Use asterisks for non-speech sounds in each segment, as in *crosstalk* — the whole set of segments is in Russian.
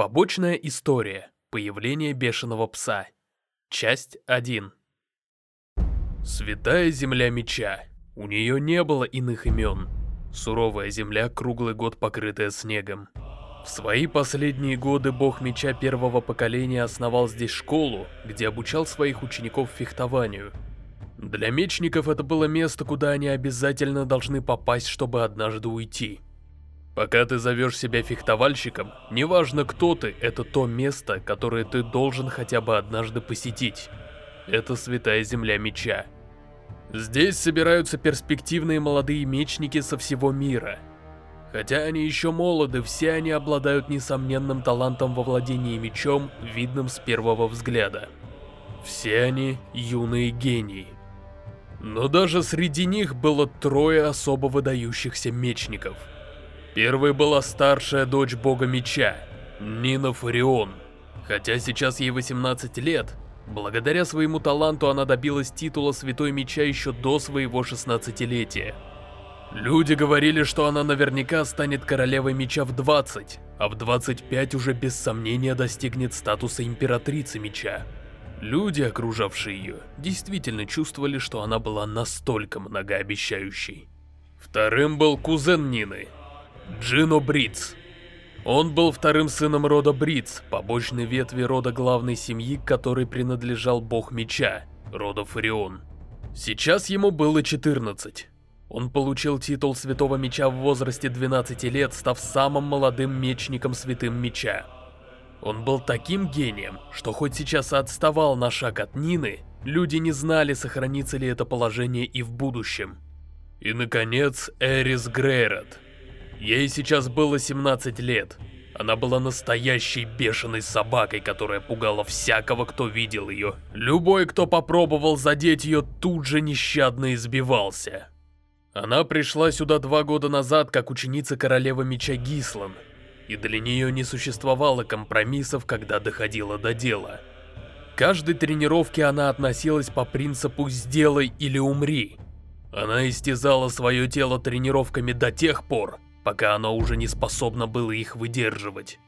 Побочная история. Появление бешеного пса. Часть 1. Святая земля меча. У нее не было иных имен. Суровая земля, круглый год покрытая снегом. В свои последние годы бог меча первого поколения основал здесь школу, где обучал своих учеников фехтованию. Для мечников это было место, куда они обязательно должны попасть, чтобы однажды уйти. Пока ты зовешь себя фехтовальщиком, неважно кто ты, это то место, которое ты должен хотя бы однажды посетить. Это святая земля меча. Здесь собираются перспективные молодые мечники со всего мира. Хотя они еще молоды, все они обладают несомненным талантом во владении мечом, видным с первого взгляда. Все они юные гении. Но даже среди них было трое особо выдающихся мечников – Первой была старшая дочь бога меча, Нина Фарион. Хотя сейчас ей 18 лет, благодаря своему таланту она добилась титула Святой Меча еще до своего 16-летия. Люди говорили, что она наверняка станет королевой меча в 20, а в 25 уже без сомнения достигнет статуса императрицы меча. Люди, окружавшие ее, действительно чувствовали, что она была настолько многообещающей. Вторым был кузен Нины, Джино Бриц. Он был вторым сыном рода Бриц, побочной ветви рода главной семьи, которой принадлежал бог меча, рода Фарион. Сейчас ему было 14. Он получил титул Святого Меча в возрасте 12 лет, став самым молодым мечником Святым Меча. Он был таким гением, что хоть сейчас отставал на шаг от Нины, люди не знали, сохранится ли это положение и в будущем. И, наконец, Эрис Грейрот. Ей сейчас было 17 лет. Она была настоящей бешеной собакой, которая пугала всякого, кто видел ее. Любой, кто попробовал задеть ее, тут же нещадно избивался. Она пришла сюда два года назад как ученица королевы меча Гислан, и для нее не существовало компромиссов, когда доходило до дела. Каждой тренировке она относилась по принципу «сделай или умри». Она истязала свое тело тренировками до тех пор, пока оно уже не способно было их выдерживать.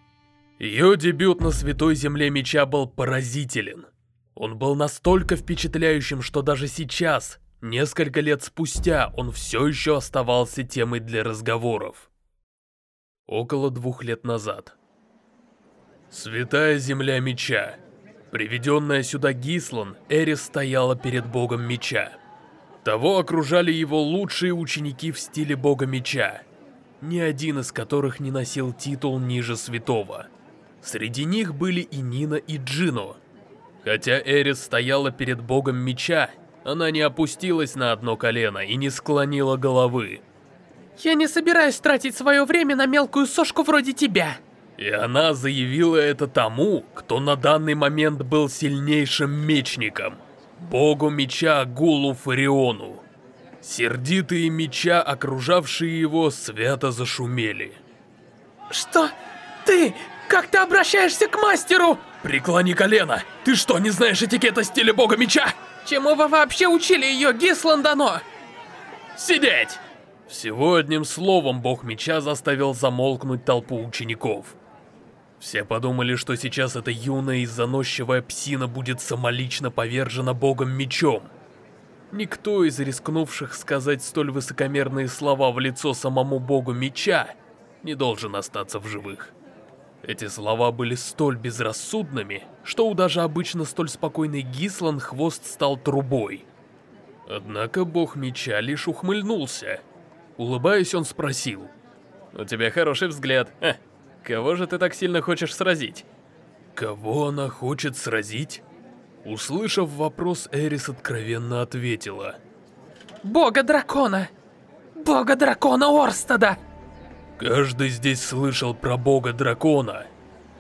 Ее дебют на Святой Земле Меча был поразителен. Он был настолько впечатляющим, что даже сейчас, несколько лет спустя, он все еще оставался темой для разговоров. Около двух лет назад. Святая Земля Меча. Приведенная сюда Гислан, Эрис стояла перед Богом Меча. Того окружали его лучшие ученики в стиле Бога Меча, ни один из которых не носил титул ниже святого. Среди них были и Нина, и Джино. Хотя Эрис стояла перед богом меча, она не опустилась на одно колено и не склонила головы. «Я не собираюсь тратить свое время на мелкую сошку вроде тебя!» И она заявила это тому, кто на данный момент был сильнейшим мечником, богу меча Гулу Фариону. Сердитые меча, окружавшие его, свято зашумели. Что? Ты? Как ты обращаешься к мастеру? Преклони колено! Ты что, не знаешь этикета стиля бога меча? Чему вы вообще учили ее, Гисландано? Сидеть! Всего одним словом бог меча заставил замолкнуть толпу учеников. Все подумали, что сейчас эта юная и заносчивая псина будет самолично повержена богом мечом. Никто из рискнувших сказать столь высокомерные слова в лицо самому богу меча не должен остаться в живых. Эти слова были столь безрассудными, что у даже обычно столь спокойный Гислан хвост стал трубой. Однако бог меча лишь ухмыльнулся. Улыбаясь, он спросил. «У тебя хороший взгляд. Ха, кого же ты так сильно хочешь сразить?» «Кого она хочет сразить?» Услышав вопрос, Эрис откровенно ответила. Бога дракона! Бога дракона Орстада! Каждый здесь слышал про бога дракона,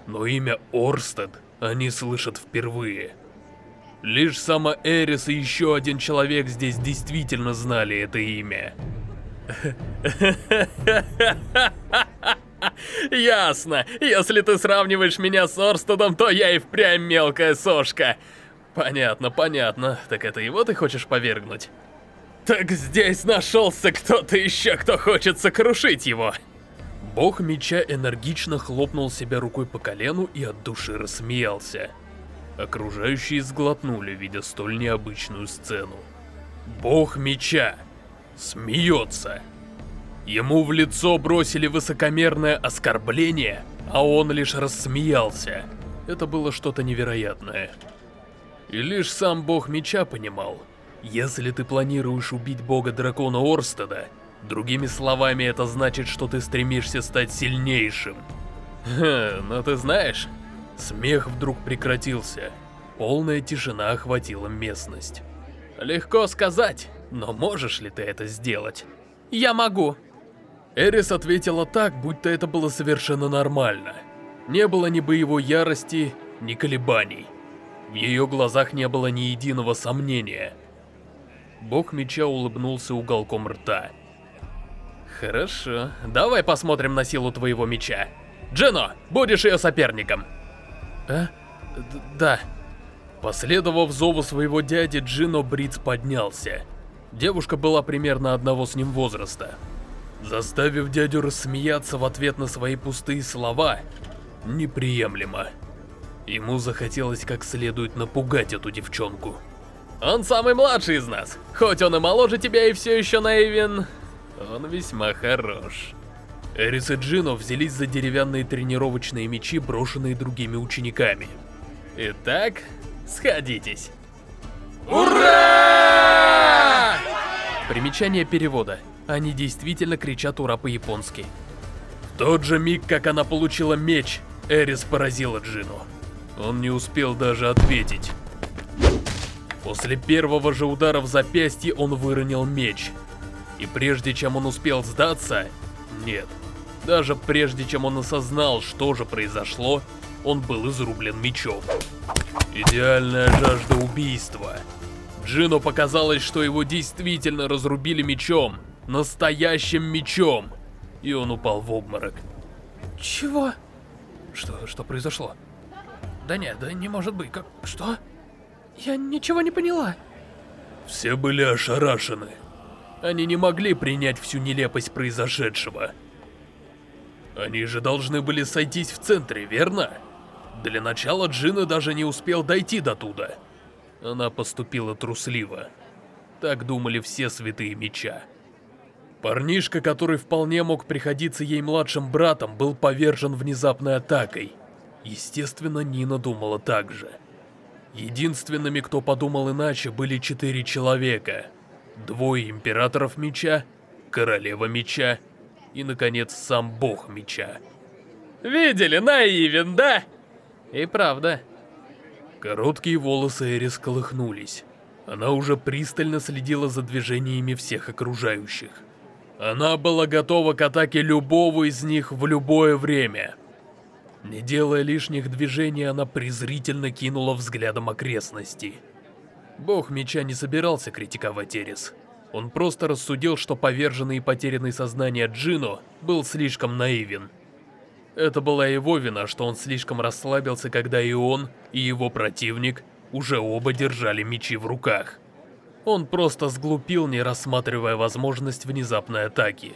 но имя Орстад они слышат впервые. Лишь сама Эрис и еще один человек здесь действительно знали это имя. *laughs* Ясно. Если ты сравниваешь меня с Орстадом, то я и впрямь мелкая сошка. Понятно, понятно. Так это его ты хочешь повергнуть? Так здесь нашелся кто-то еще, кто хочет сокрушить его. Бог меча энергично хлопнул себя рукой по колену и от души рассмеялся. Окружающие сглотнули, видя столь необычную сцену. Бог меча смеется. Ему в лицо бросили высокомерное оскорбление, а он лишь рассмеялся. Это было что-то невероятное. И лишь сам бог меча понимал, если ты планируешь убить бога-дракона Орстеда, другими словами это значит, что ты стремишься стать сильнейшим. Ха, но ты знаешь, смех вдруг прекратился. Полная тишина охватила местность. Легко сказать, но можешь ли ты это сделать? Я могу. Эрис ответила так, будто это было совершенно нормально. Не было ни боевой ярости, ни колебаний. В ее глазах не было ни единого сомнения. Бог меча улыбнулся уголком рта. Хорошо, давай посмотрим на силу твоего меча. Джино, будешь ее соперником. А? Д да. Последовав зову своего дяди, Джино Бриц поднялся. Девушка была примерно одного с ним возраста. Заставив дядю рассмеяться в ответ на свои пустые слова, неприемлемо. Ему захотелось как следует напугать эту девчонку. Он самый младший из нас. Хоть он и моложе тебя и все еще наивен, он весьма хорош. Эрис и Джино взялись за деревянные тренировочные мечи, брошенные другими учениками. Итак, сходитесь. Ура! Примечание перевода. Они действительно кричат «Ура» по-японски. В тот же миг, как она получила меч, Эрис поразила Джину. Он не успел даже ответить. После первого же удара в запястье он выронил меч. И прежде чем он успел сдаться... Нет. Даже прежде чем он осознал, что же произошло, он был изрублен мечом. Идеальная жажда убийства. Джину показалось, что его действительно разрубили мечом. Настоящим мечом. И он упал в обморок. Чего? Что, что произошло? Да нет, да не может быть, как... что? Я ничего не поняла. Все были ошарашены. Они не могли принять всю нелепость произошедшего. Они же должны были сойтись в центре, верно? Для начала Джина даже не успел дойти до туда. Она поступила трусливо. Так думали все святые меча. Парнишка, который вполне мог приходиться ей младшим братом, был повержен внезапной атакой. Естественно, Нина думала так же. Единственными, кто подумал иначе, были четыре человека. Двое императоров меча, королева меча и, наконец, сам бог меча. Видели, наивен, да? И правда. Короткие волосы Эрис колыхнулись. Она уже пристально следила за движениями всех окружающих. Она была готова к атаке любого из них в любое время. Не делая лишних движений, она презрительно кинула взглядом окрестности. Бог меча не собирался критиковать Эрис. Он просто рассудил, что поверженный и потерянный сознание Джино был слишком наивен. Это была его вина, что он слишком расслабился, когда и он, и его противник уже оба держали мечи в руках. Он просто сглупил, не рассматривая возможность внезапной атаки.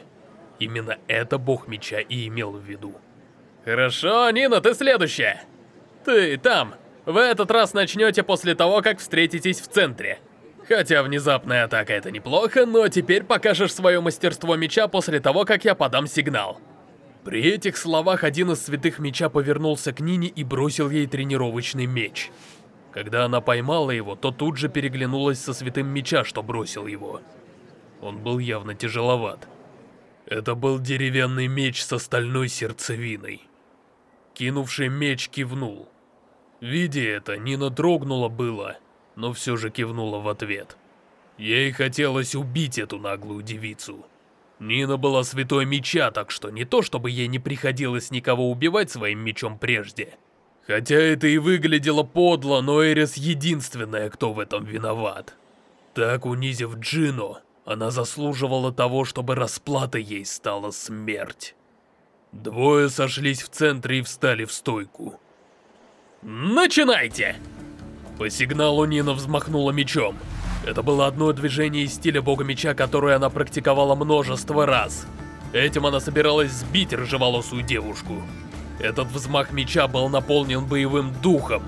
Именно это бог меча и имел в виду. Хорошо, Нина, ты следующая. Ты там. В этот раз начнете после того, как встретитесь в центре. Хотя внезапная атака это неплохо, но теперь покажешь свое мастерство меча после того, как я подам сигнал. При этих словах один из святых меча повернулся к Нине и бросил ей тренировочный меч. Когда она поймала его, то тут же переглянулась со святым меча, что бросил его. Он был явно тяжеловат. Это был деревянный меч со стальной сердцевиной. Кинувший меч кивнул. Видя это, Нина дрогнула было, но все же кивнула в ответ. Ей хотелось убить эту наглую девицу. Нина была святой меча, так что не то, чтобы ей не приходилось никого убивать своим мечом прежде, Хотя это и выглядело подло, но Эрис единственная, кто в этом виноват. Так унизив Джино, она заслуживала того, чтобы расплатой ей стала смерть. Двое сошлись в центре и встали в стойку. «Начинайте!» По сигналу Нина взмахнула мечом. Это было одно движение из стиля бога меча, которое она практиковала множество раз. Этим она собиралась сбить рыжеволосую девушку. Этот взмах меча был наполнен боевым духом.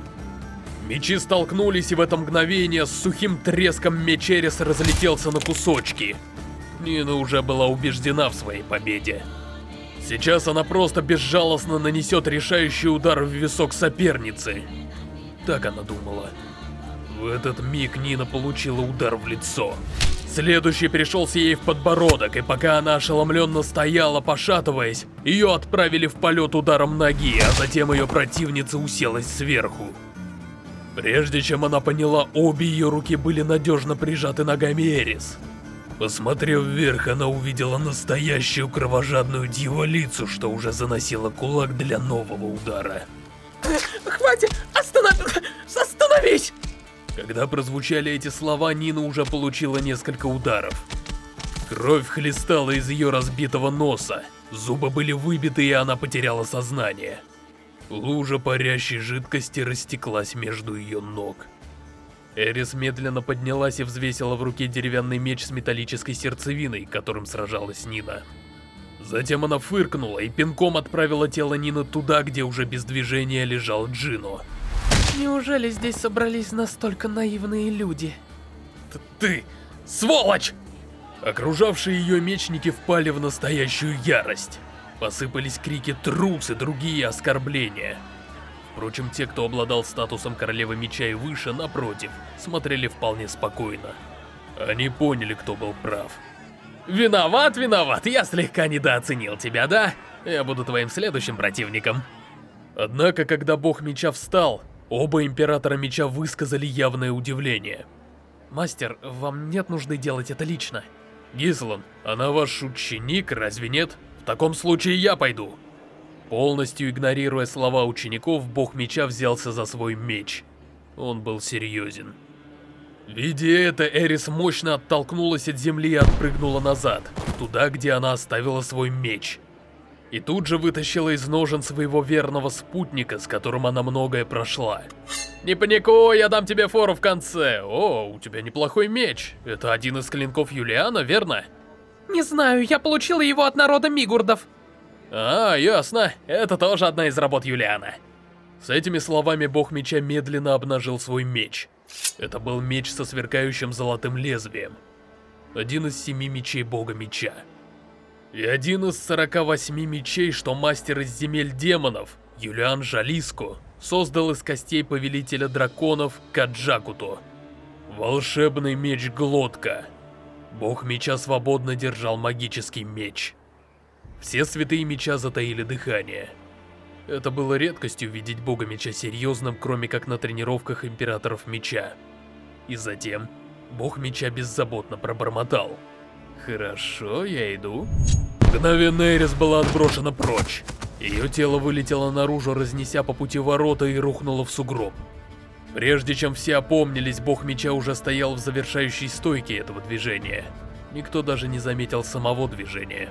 Мечи столкнулись, и в это мгновение с сухим треском Мечерис разлетелся на кусочки. Нина уже была убеждена в своей победе. Сейчас она просто безжалостно нанесет решающий удар в висок соперницы. Так она думала. В этот миг Нина получила удар в лицо. Следующий пришелся ей в подбородок, и пока она ошеломленно стояла, пошатываясь, ее отправили в полет ударом ноги, а затем ее противница уселась сверху. Прежде чем она поняла, обе ее руки были надежно прижаты ногами Эрис. Посмотрев вверх, она увидела настоящую кровожадную дьяволицу, что уже заносила кулак для нового удара. Хватит! Останов... Остановись! Когда прозвучали эти слова, Нина уже получила несколько ударов. Кровь хлестала из ее разбитого носа, зубы были выбиты и она потеряла сознание. Лужа парящей жидкости растеклась между ее ног. Эрис медленно поднялась и взвесила в руке деревянный меч с металлической сердцевиной, которым сражалась Нина. Затем она фыркнула и пинком отправила тело Нины туда, где уже без движения лежал Джино. Неужели здесь собрались настолько наивные люди? Т ты, сволочь! Окружавшие ее мечники впали в настоящую ярость. Посыпались крики «трус» и другие оскорбления. Впрочем, те, кто обладал статусом королевы меча и выше, напротив, смотрели вполне спокойно. Они поняли, кто был прав. «Виноват, виноват, я слегка недооценил тебя, да? Я буду твоим следующим противником». Однако, когда бог меча встал, Оба Императора Меча высказали явное удивление. «Мастер, вам нет нужды делать это лично». «Гислан, она ваш ученик, разве нет? В таком случае я пойду». Полностью игнорируя слова учеников, Бог Меча взялся за свой меч. Он был серьезен. Видя это, Эрис мощно оттолкнулась от земли и отпрыгнула назад, туда, где она оставила свой меч. И тут же вытащила из ножен своего верного спутника, с которым она многое прошла. «Не паникуй, я дам тебе фору в конце. О, у тебя неплохой меч. Это один из клинков Юлиана, верно?» «Не знаю, я получила его от народа Мигурдов». «А, ясно. Это тоже одна из работ Юлиана». С этими словами бог меча медленно обнажил свой меч. Это был меч со сверкающим золотым лезвием. Один из семи мечей бога меча. И один из 48 мечей, что мастер из земель демонов, Юлиан Жалиско, создал из костей повелителя драконов Каджакуто. Волшебный меч Глотка. Бог меча свободно держал магический меч. Все святые меча затаили дыхание. Это было редкостью видеть бога меча серьезным, кроме как на тренировках императоров меча. И затем, бог меча беззаботно пробормотал. Хорошо, я иду. Мгновенно Эрис была отброшена прочь. Ее тело вылетело наружу, разнеся по пути ворота и рухнуло в сугроб. Прежде чем все опомнились, бог меча уже стоял в завершающей стойке этого движения. Никто даже не заметил самого движения.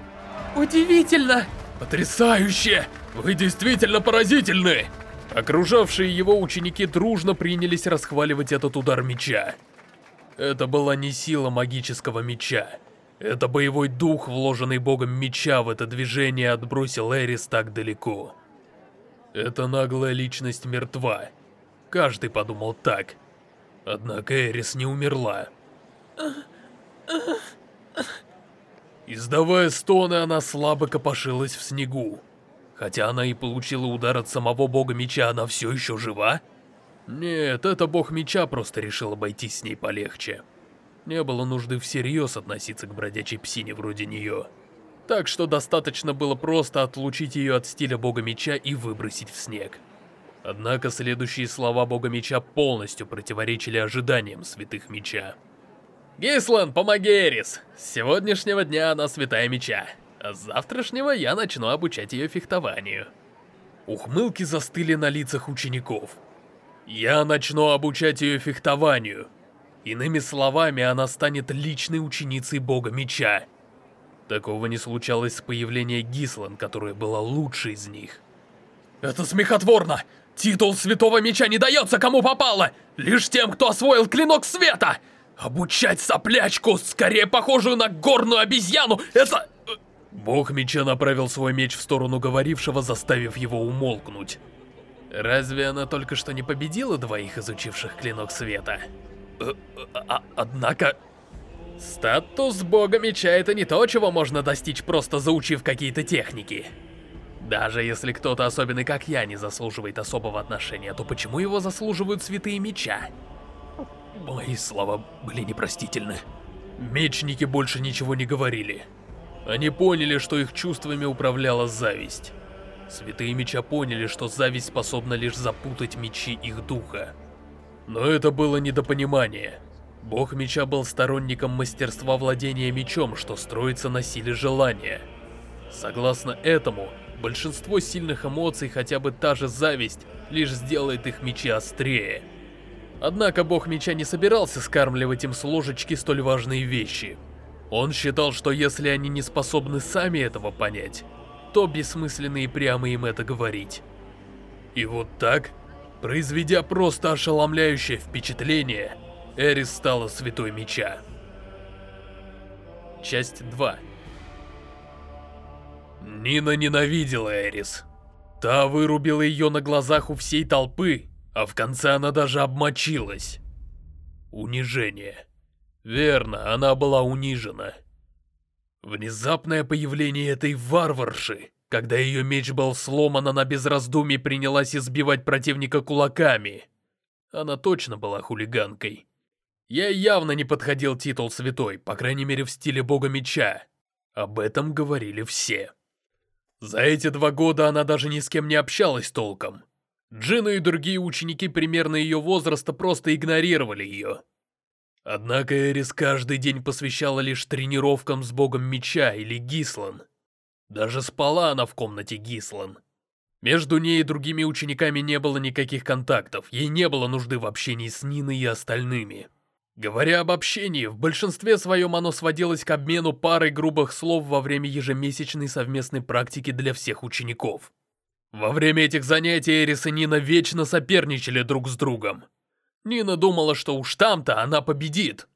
Удивительно! Потрясающе! Вы действительно поразительны! Окружавшие его ученики дружно принялись расхваливать этот удар меча. Это была не сила магического меча. Это боевой дух, вложенный богом меча в это движение, отбросил Эрис так далеко. Эта наглая личность мертва. Каждый подумал так. Однако Эрис не умерла. Издавая стоны, она слабо копошилась в снегу. Хотя она и получила удар от самого бога меча, она все еще жива? Нет, это бог меча просто решил обойтись с ней полегче. Не было нужды всерьез относиться к бродячей псине вроде нее. Так что достаточно было просто отлучить ее от стиля бога меча и выбросить в снег. Однако следующие слова бога меча полностью противоречили ожиданиям святых меча. «Гислан, помоги Эрис! С сегодняшнего дня она святая меча, а с завтрашнего я начну обучать ее фехтованию». Ухмылки застыли на лицах учеников. «Я начну обучать ее фехтованию», Иными словами, она станет личной ученицей бога меча. Такого не случалось с появлением Гислан, которая была лучшей из них. Это смехотворно! Титул Святого Меча не дается кому попало! Лишь тем, кто освоил Клинок Света! Обучать соплячку, скорее похожую на горную обезьяну, это... Бог меча направил свой меч в сторону говорившего, заставив его умолкнуть. Разве она только что не победила двоих изучивших клинок света? Э, а, а, однако... Статус бога меча это не то, чего можно достичь, просто заучив какие-то техники. Даже если кто-то особенный, как я, не заслуживает особого отношения, то почему его заслуживают святые меча? Мои слова были непростительны. Мечники больше ничего не говорили. Они поняли, что их чувствами управляла зависть. Святые меча поняли, что зависть способна лишь запутать мечи их духа. Но это было недопонимание. Бог меча был сторонником мастерства владения мечом, что строится на силе желания. Согласно этому, большинство сильных эмоций, хотя бы та же зависть, лишь сделает их мечи острее. Однако бог меча не собирался скармливать им с ложечки столь важные вещи. Он считал, что если они не способны сами этого понять, то бессмысленно и прямо им это говорить. И вот так, произведя просто ошеломляющее впечатление, Эрис стала святой меча. Часть 2 Нина ненавидела Эрис. Та вырубила ее на глазах у всей толпы, а в конце она даже обмочилась. Унижение. Верно, она была унижена. Внезапное появление этой варварши, когда ее меч был сломан, она без раздумий принялась избивать противника кулаками. Она точно была хулиганкой. Ей явно не подходил титул святой, по крайней мере в стиле бога меча. Об этом говорили все. За эти два года она даже ни с кем не общалась толком. Джина и другие ученики примерно ее возраста просто игнорировали ее. Однако Эрис каждый день посвящала лишь тренировкам с богом меча или Гислан. Даже спала она в комнате Гислан. Между ней и другими учениками не было никаких контактов, ей не было нужды в общении с Ниной и остальными. Говоря об общении, в большинстве своем оно сводилось к обмену парой грубых слов во время ежемесячной совместной практики для всех учеников. Во время этих занятий Эрис и Нина вечно соперничали друг с другом. Нина думала, что уж там-то она победит.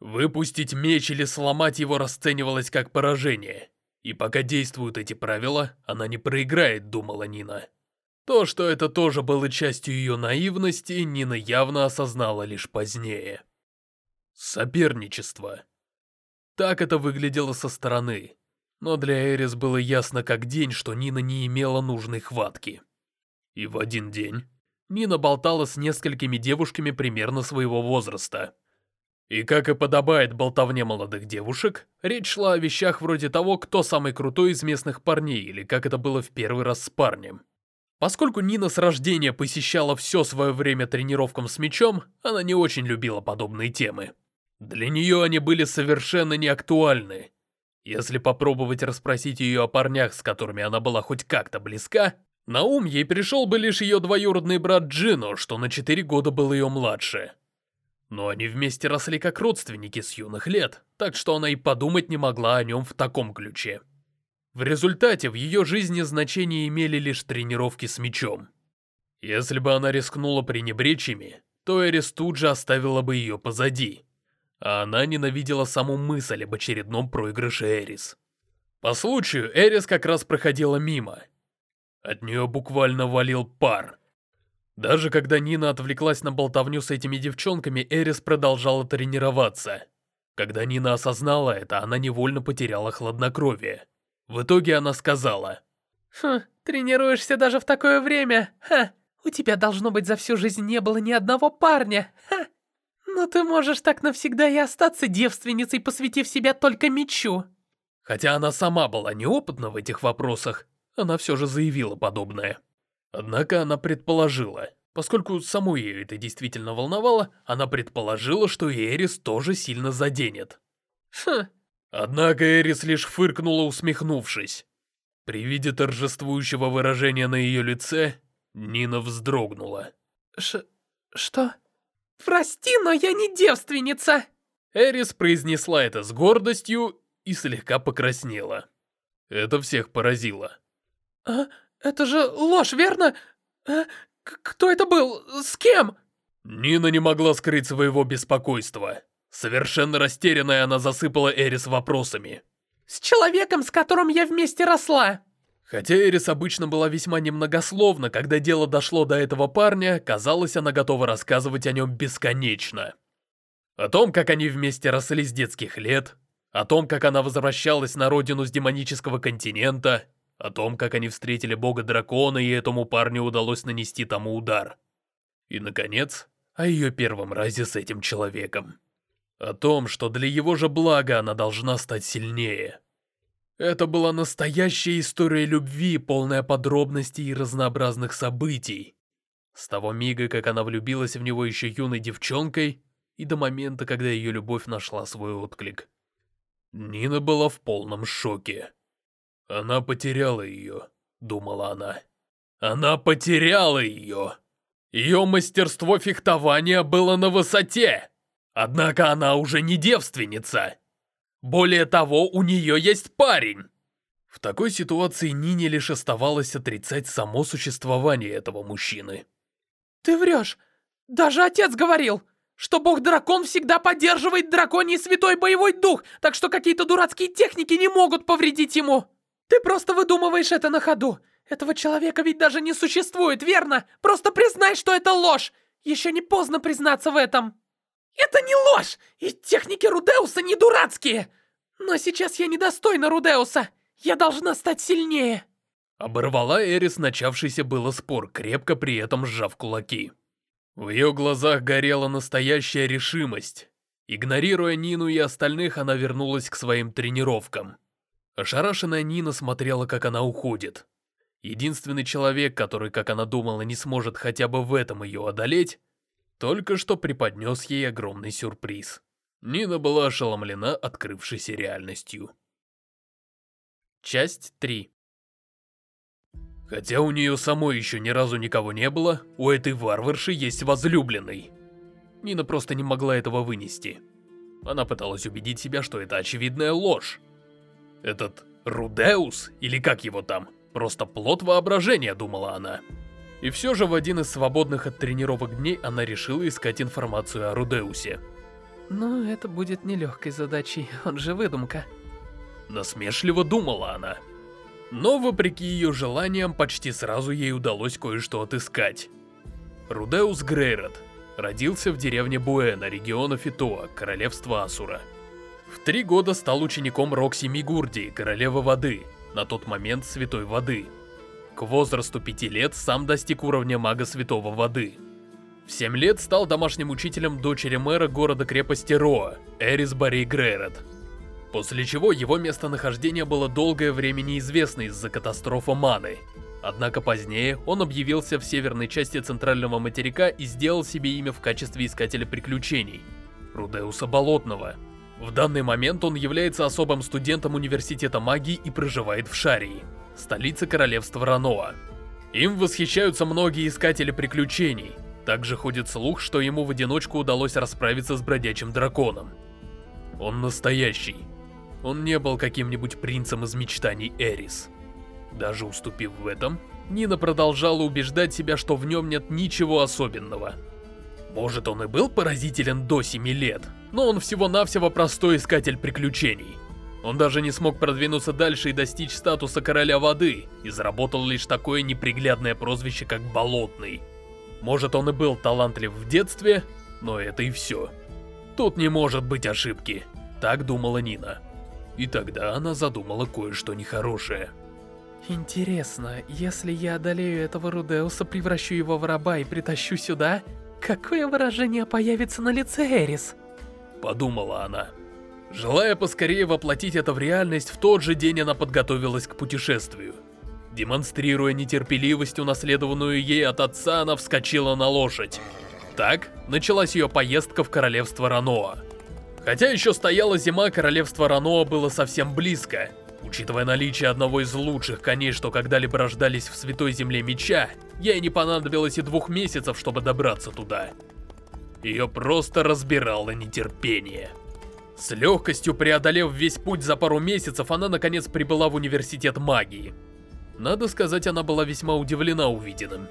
Выпустить меч или сломать его расценивалось как поражение. И пока действуют эти правила, она не проиграет, думала Нина. То, что это тоже было частью ее наивности, Нина явно осознала лишь позднее. Соперничество. Так это выглядело со стороны. Но для Эрис было ясно как день, что Нина не имела нужной хватки. И в один день Нина болтала с несколькими девушками примерно своего возраста. И как и подобает болтовне молодых девушек, речь шла о вещах вроде того, кто самый крутой из местных парней, или как это было в первый раз с парнем. Поскольку Нина с рождения посещала все свое время тренировкам с мечом, она не очень любила подобные темы. Для нее они были совершенно неактуальны. Если попробовать расспросить ее о парнях, с которыми она была хоть как-то близка, на ум ей пришел бы лишь ее двоюродный брат Джино, что на 4 года был ее младше. Но они вместе росли как родственники с юных лет, так что она и подумать не могла о нем в таком ключе. В результате в ее жизни значение имели лишь тренировки с мечом. Если бы она рискнула пренебречь ими, то Эрис тут же оставила бы ее позади а она ненавидела саму мысль об очередном проигрыше Эрис. По случаю, Эрис как раз проходила мимо. От нее буквально валил пар. Даже когда Нина отвлеклась на болтовню с этими девчонками, Эрис продолжала тренироваться. Когда Нина осознала это, она невольно потеряла хладнокровие. В итоге она сказала. «Хм, тренируешься даже в такое время? Ха, у тебя должно быть за всю жизнь не было ни одного парня. Ха!» Но ты можешь так навсегда и остаться девственницей, посвятив себя только мечу. Хотя она сама была неопытна в этих вопросах, она все же заявила подобное. Однако она предположила, поскольку саму ее это действительно волновало, она предположила, что Эрис тоже сильно заденет. Хм. Однако Эрис лишь фыркнула, усмехнувшись. При виде торжествующего выражения на ее лице, Нина вздрогнула. Ш... что? «Прости, но я не девственница!» Эрис произнесла это с гордостью и слегка покраснела. Это всех поразило. «А, это же ложь, верно? А, кто это был? С кем?» Нина не могла скрыть своего беспокойства. Совершенно растерянная она засыпала Эрис вопросами. С человеком, с которым я вместе росла. Хотя Эрис обычно была весьма немногословна, когда дело дошло до этого парня, казалось, она готова рассказывать о нем бесконечно. О том, как они вместе росли с детских лет, о том, как она возвращалась на родину с демонического континента, о том, как они встретили бога-дракона, и этому парню удалось нанести тому удар. И, наконец, о ее первом разе с этим человеком. О том, что для его же блага она должна стать сильнее. Это была настоящая история любви, полная подробностей и разнообразных событий. С того мига, как она влюбилась в него еще юной девчонкой, и до момента, когда ее любовь нашла свой отклик. Нина была в полном шоке. Она потеряла ее, думала она. Она потеряла ее! Ее мастерство фехтования было на высоте! Однако она уже не девственница! Более того, у нее есть парень. В такой ситуации Нине лишь оставалось отрицать само существование этого мужчины. Ты врешь. Даже отец говорил, что бог-дракон всегда поддерживает драконий святой боевой дух, так что какие-то дурацкие техники не могут повредить ему. Ты просто выдумываешь это на ходу. Этого человека ведь даже не существует, верно? Просто признай, что это ложь. Еще не поздно признаться в этом. Это не ложь! И техники Рудеуса не дурацкие! Но сейчас я недостойна Рудеуса! Я должна стать сильнее!» Оборвала Эрис начавшийся было спор, крепко при этом сжав кулаки. В ее глазах горела настоящая решимость. Игнорируя Нину и остальных, она вернулась к своим тренировкам. Ошарашенная Нина смотрела, как она уходит. Единственный человек, который, как она думала, не сможет хотя бы в этом ее одолеть, только что преподнес ей огромный сюрприз. Нина была ошеломлена открывшейся реальностью. Часть 3 Хотя у нее самой еще ни разу никого не было, у этой варварши есть возлюбленный. Нина просто не могла этого вынести. Она пыталась убедить себя, что это очевидная ложь. Этот Рудеус, или как его там, просто плод воображения, думала она. И все же в один из свободных от тренировок дней она решила искать информацию о Рудеусе. Но это будет нелегкой задачей, он же выдумка. Насмешливо думала она. Но вопреки ее желаниям, почти сразу ей удалось кое-что отыскать. Рудеус Грейрот родился в деревне Буэна, региона Фитоа, королевства Асура. В три года стал учеником Рокси Мигурди, королевы воды, на тот момент святой воды. К возрасту пяти лет сам достиг уровня мага Святого Воды. В семь лет стал домашним учителем дочери мэра города-крепости Роа, Эрис Барри Грейрот. После чего его местонахождение было долгое время неизвестно из-за катастрофы Маны. Однако позднее он объявился в северной части центрального материка и сделал себе имя в качестве искателя приключений – Рудеуса Болотного. В данный момент он является особым студентом университета магии и проживает в Шарии столица королевства Раноа. Им восхищаются многие искатели приключений. Также ходит слух, что ему в одиночку удалось расправиться с бродячим драконом. Он настоящий. Он не был каким-нибудь принцем из мечтаний Эрис. Даже уступив в этом, Нина продолжала убеждать себя, что в нем нет ничего особенного. Может, он и был поразителен до 7 лет, но он всего-навсего простой искатель приключений. Он даже не смог продвинуться дальше и достичь статуса короля воды, и заработал лишь такое неприглядное прозвище, как Болотный. Может, он и был талантлив в детстве, но это и все. Тут не может быть ошибки, так думала Нина. И тогда она задумала кое-что нехорошее. Интересно, если я одолею этого Рудеуса, превращу его в раба и притащу сюда, какое выражение появится на лице Эрис? Подумала она. Желая поскорее воплотить это в реальность, в тот же день она подготовилась к путешествию. Демонстрируя нетерпеливость, унаследованную ей от отца, она вскочила на лошадь. Так началась ее поездка в королевство Раноа. Хотя еще стояла зима, королевство Раноа было совсем близко. Учитывая наличие одного из лучших коней, что когда-либо рождались в Святой Земле Меча, ей не понадобилось и двух месяцев, чтобы добраться туда. Ее просто разбирало нетерпение. С легкостью преодолев весь путь за пару месяцев, она наконец прибыла в университет магии. Надо сказать, она была весьма удивлена увиденным.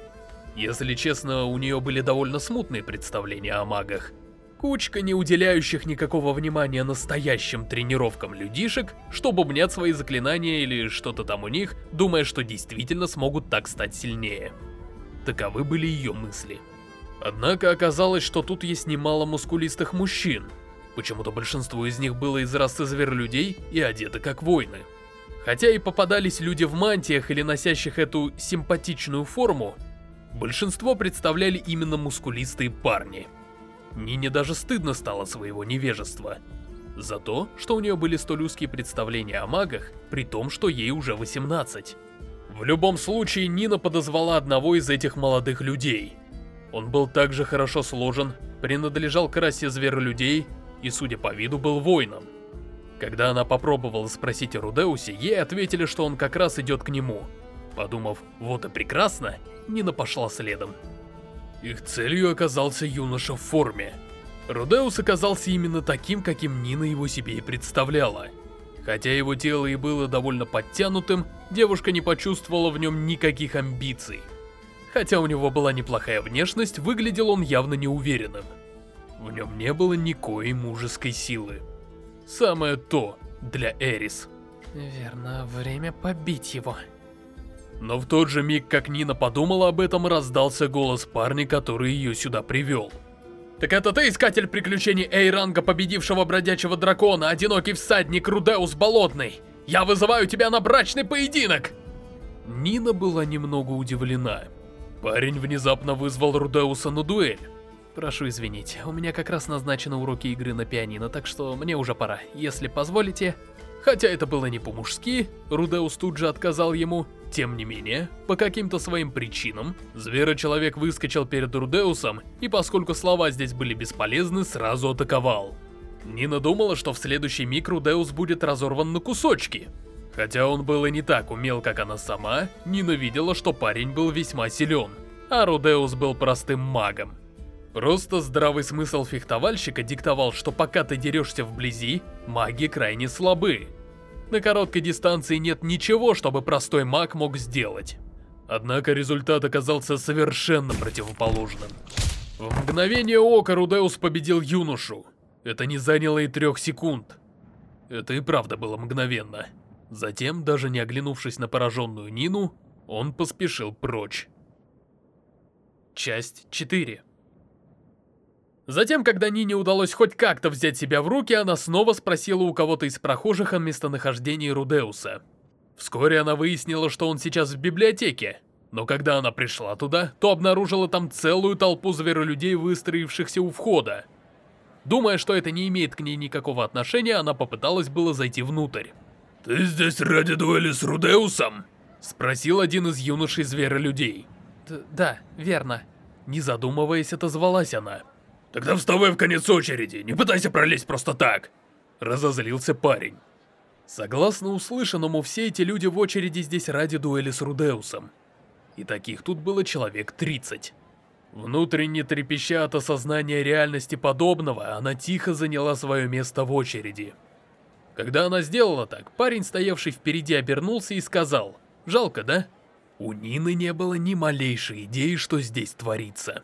Если честно, у нее были довольно смутные представления о магах. Кучка не уделяющих никакого внимания настоящим тренировкам людишек, что бубнят свои заклинания или что-то там у них, думая, что действительно смогут так стать сильнее. Таковы были ее мысли. Однако оказалось, что тут есть немало мускулистых мужчин. Почему-то большинство из них было из расы зверолюдей и одеты как воины. Хотя и попадались люди в мантиях или носящих эту симпатичную форму, большинство представляли именно мускулистые парни. Нине даже стыдно стало своего невежества. За то, что у нее были столь узкие представления о магах, при том, что ей уже 18. В любом случае, Нина подозвала одного из этих молодых людей. Он был также хорошо сложен, принадлежал к расе зверолюдей и, судя по виду, был воином. Когда она попробовала спросить о Рудеусе, ей ответили, что он как раз идет к нему. Подумав, вот и прекрасно, Нина пошла следом. Их целью оказался юноша в форме. Рудеус оказался именно таким, каким Нина его себе и представляла. Хотя его тело и было довольно подтянутым, девушка не почувствовала в нем никаких амбиций. Хотя у него была неплохая внешность, выглядел он явно неуверенным. В нем не было никакой мужеской силы. Самое то для Эрис. Верно, время побить его. Но в тот же миг, как Нина подумала об этом, раздался голос парня, который ее сюда привел. «Так это ты, искатель приключений Эйранга, победившего бродячего дракона, одинокий всадник Рудеус Болотный? Я вызываю тебя на брачный поединок!» Нина была немного удивлена. Парень внезапно вызвал Рудеуса на дуэль. Прошу извинить, у меня как раз назначены уроки игры на пианино, так что мне уже пора. Если позволите, Хотя это было не по-мужски, Рудеус тут же отказал ему. Тем не менее, по каким-то своим причинам, зверочеловек выскочил перед Рудеусом, и поскольку слова здесь были бесполезны, сразу атаковал. Нина думала, что в следующий миг Рудеус будет разорван на кусочки. Хотя он был и не так умел, как она сама, Нина видела, что парень был весьма силен, а Рудеус был простым магом. Просто здравый смысл фехтовальщика диктовал, что пока ты дерешься вблизи, маги крайне слабы. На короткой дистанции нет ничего, чтобы простой маг мог сделать. Однако результат оказался совершенно противоположным. В мгновение ока Рудеус победил юношу. Это не заняло и трех секунд. Это и правда было мгновенно. Затем, даже не оглянувшись на пораженную Нину, он поспешил прочь. Часть 4 Затем, когда Нине удалось хоть как-то взять себя в руки, она снова спросила у кого-то из прохожих о местонахождении Рудеуса. Вскоре она выяснила, что он сейчас в библиотеке. Но когда она пришла туда, то обнаружила там целую толпу зверолюдей, выстроившихся у входа. Думая, что это не имеет к ней никакого отношения, она попыталась было зайти внутрь. «Ты здесь ради дуэли с Рудеусом?» Спросил один из юношей зверолюдей. Д да, верно. Не задумываясь, отозвалась она. Тогда вставай в конец очереди, не пытайся пролезть просто так. Разозлился парень. Согласно услышанному, все эти люди в очереди здесь ради дуэли с Рудеусом. И таких тут было человек 30. Внутренне трепеща от осознания реальности подобного, она тихо заняла свое место в очереди. Когда она сделала так, парень, стоявший впереди, обернулся и сказал, «Жалко, да?» У Нины не было ни малейшей идеи, что здесь творится.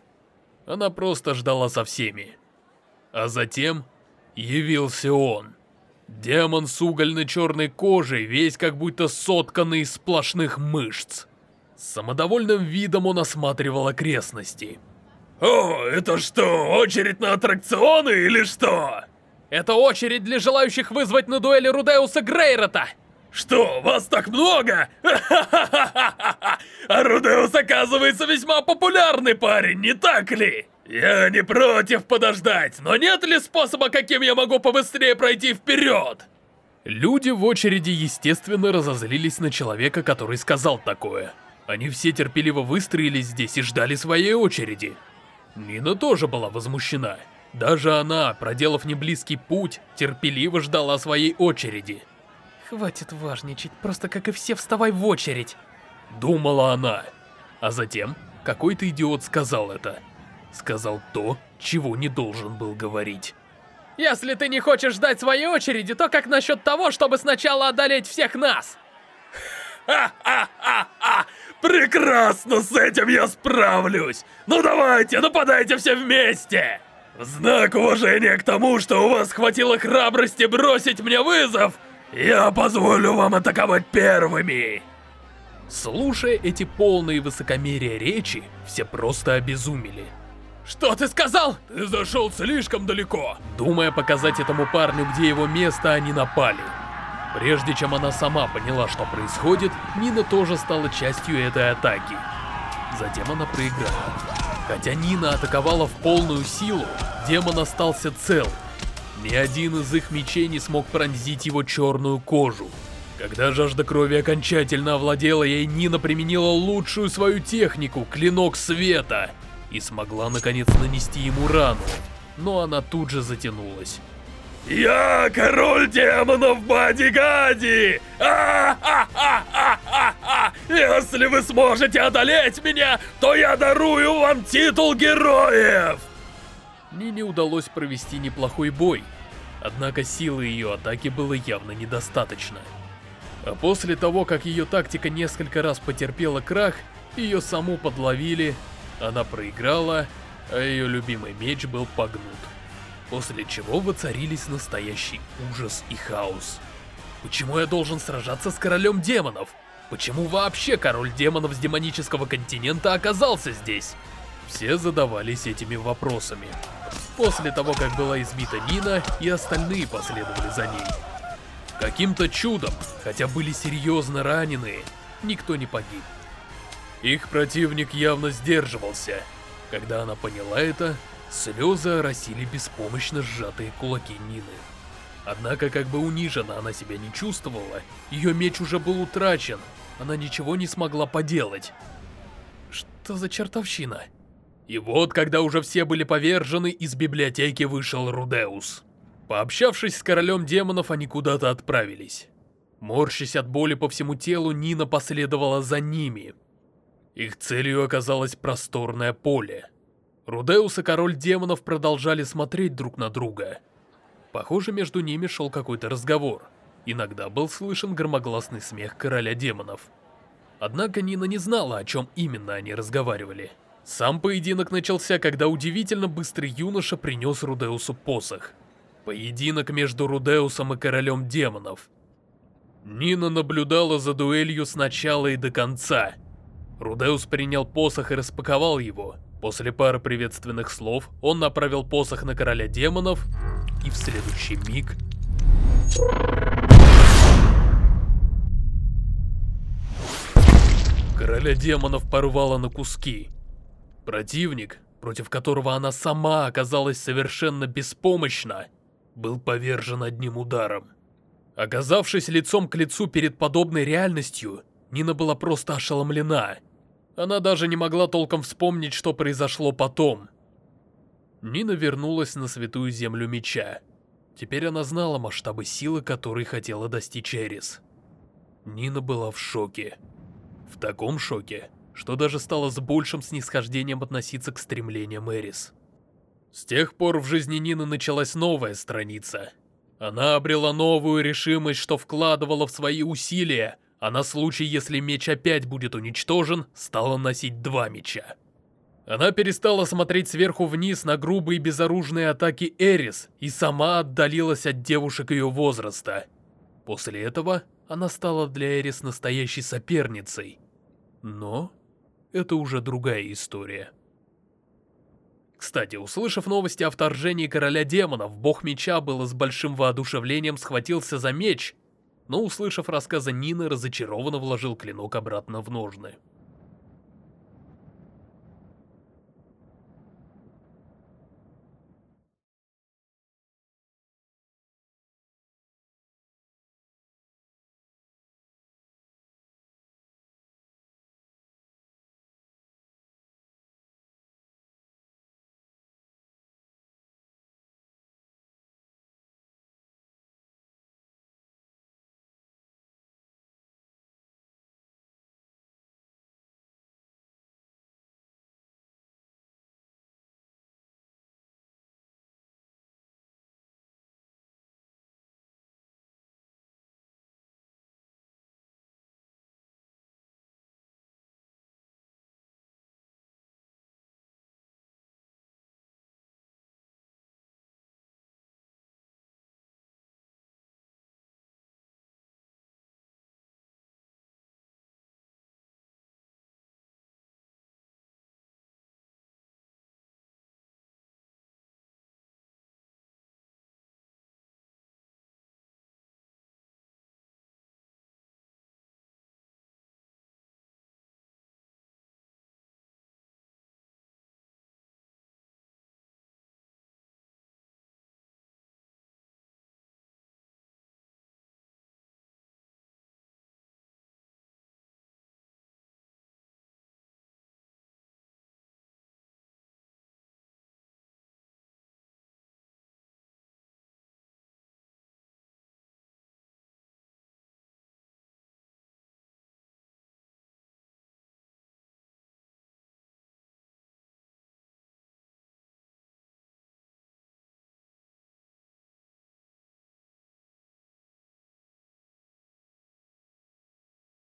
Она просто ждала со всеми. А затем явился он. Демон с угольно-черной кожей, весь как будто сотканный из сплошных мышц. С самодовольным видом он осматривал окрестности. «О, это что, очередь на аттракционы или что?» «Это очередь для желающих вызвать на дуэли Рудеуса Грейрота!» Что, вас так много? А *laughs* Рудеус оказывается весьма популярный парень, не так ли? Я не против подождать, но нет ли способа, каким я могу побыстрее пройти вперед? Люди в очереди, естественно, разозлились на человека, который сказал такое. Они все терпеливо выстроились здесь и ждали своей очереди. Нина тоже была возмущена. Даже она, проделав неблизкий путь, терпеливо ждала своей очереди. Хватит важничать, просто как и все вставай в очередь. Думала она. А затем какой-то идиот сказал это. Сказал то, чего не должен был говорить. Если ты не хочешь ждать своей очереди, то как насчет того, чтобы сначала одолеть всех нас? Ха-ха-ха-ха! Прекрасно, с этим я справлюсь! Ну давайте, нападайте все вместе! В знак уважения к тому, что у вас хватило храбрости бросить мне вызов, я позволю вам атаковать первыми. Слушая эти полные высокомерия речи, все просто обезумели. Что ты сказал? Ты зашел слишком далеко. Думая показать этому парню, где его место, они напали. Прежде чем она сама поняла, что происходит, Нина тоже стала частью этой атаки. Затем она проиграла. Хотя Нина атаковала в полную силу, демон остался цел. Ни один из их мечей не смог пронзить его черную кожу. Когда жажда крови окончательно овладела ей, Нина применила лучшую свою технику — Клинок Света, и смогла наконец нанести ему рану, но она тут же затянулась. Я король демонов Бадигади! Если вы сможете одолеть меня, то я дарую вам титул героев! Нине удалось провести неплохой бой, однако силы ее атаки было явно недостаточно. А после того, как ее тактика несколько раз потерпела крах, ее саму подловили, она проиграла, а ее любимый меч был погнут после чего воцарились настоящий ужас и хаос. Почему я должен сражаться с королем демонов? Почему вообще король демонов с демонического континента оказался здесь? Все задавались этими вопросами. После того, как была избита Нина, и остальные последовали за ней. Каким-то чудом, хотя были серьезно раненые, никто не погиб. Их противник явно сдерживался. Когда она поняла это, Слезы оросили беспомощно сжатые кулаки Нины. Однако, как бы унижена она себя не чувствовала, ее меч уже был утрачен, она ничего не смогла поделать. Что за чертовщина? И вот, когда уже все были повержены, из библиотеки вышел Рудеус. Пообщавшись с королем демонов, они куда-то отправились. Морщась от боли по всему телу, Нина последовала за ними. Их целью оказалось просторное поле. Рудеус и Король Демонов продолжали смотреть друг на друга. Похоже, между ними шел какой-то разговор. Иногда был слышен громогласный смех Короля Демонов. Однако Нина не знала, о чем именно они разговаривали. Сам поединок начался, когда удивительно быстрый юноша принес Рудеусу посох. Поединок между Рудеусом и Королем Демонов. Нина наблюдала за дуэлью с начала и до конца. Рудеус принял посох и распаковал его, После пары приветственных слов он направил посох на короля демонов, и в следующий миг... Короля демонов порвало на куски. Противник, против которого она сама оказалась совершенно беспомощна, был повержен одним ударом. Оказавшись лицом к лицу перед подобной реальностью, Нина была просто ошеломлена — она даже не могла толком вспомнить, что произошло потом. Нина вернулась на святую землю меча. Теперь она знала масштабы силы, которой хотела достичь Эрис. Нина была в шоке. В таком шоке, что даже стала с большим снисхождением относиться к стремлениям Эрис. С тех пор в жизни Нины началась новая страница. Она обрела новую решимость, что вкладывала в свои усилия, а на случай, если меч опять будет уничтожен, стала носить два меча. Она перестала смотреть сверху вниз на грубые безоружные атаки Эрис и сама отдалилась от девушек ее возраста. После этого она стала для Эрис настоящей соперницей. Но это уже другая история. Кстати, услышав новости о вторжении короля демонов, бог меча был с большим воодушевлением схватился за меч но, услышав рассказы Нины, разочарованно вложил клинок обратно в ножны.